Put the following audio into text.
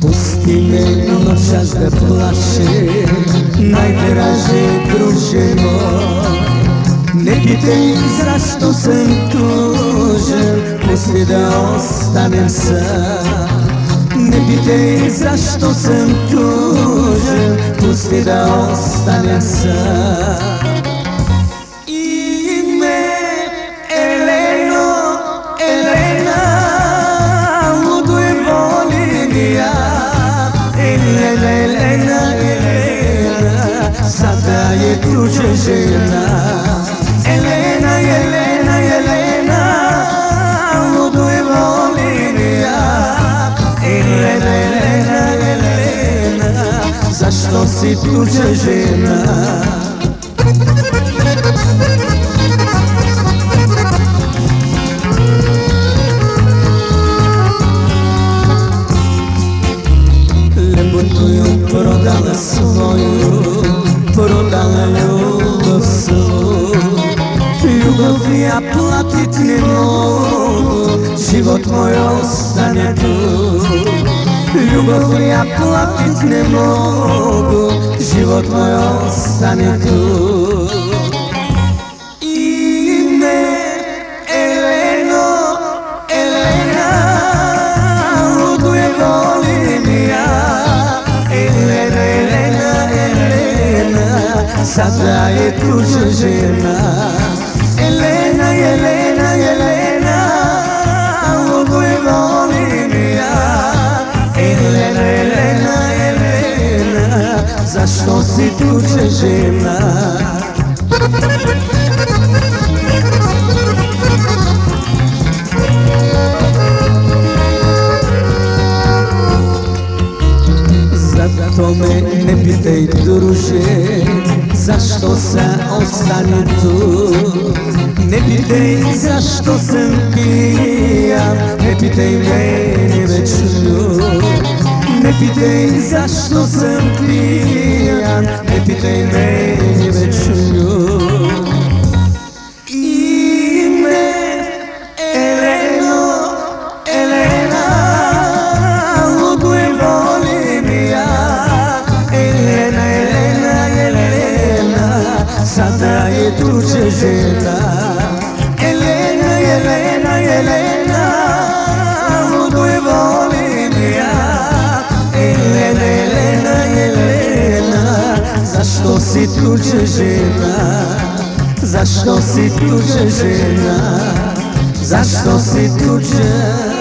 Pusti me noćas da plaše Najdraže druže moj Ne pitaj zašto sam tužen Pusti da ostanem sam Dzisiaj zaś to sen którzy pusty da ostanie sam Zadaje klucze żyna Ele Zašto si tuđe žena Lepotuju prodala svoju Prodala ljubav svoju Ljubav ja platit ne mogu Život moj ostane tu Bohu, ja płaczyć nie mogę Żywot mój ostanie tu Sada je tuža žena. Защо си тук, че жена? Зато ме не питай, друже, защо са остани тук? Не питай, защо съм пиян, не питай мене вечер. די טייז אַ שטאָסן קיינען, די טייז מען si tuđe žena? Zašto si tuđe žena? Zašto si tuđe žena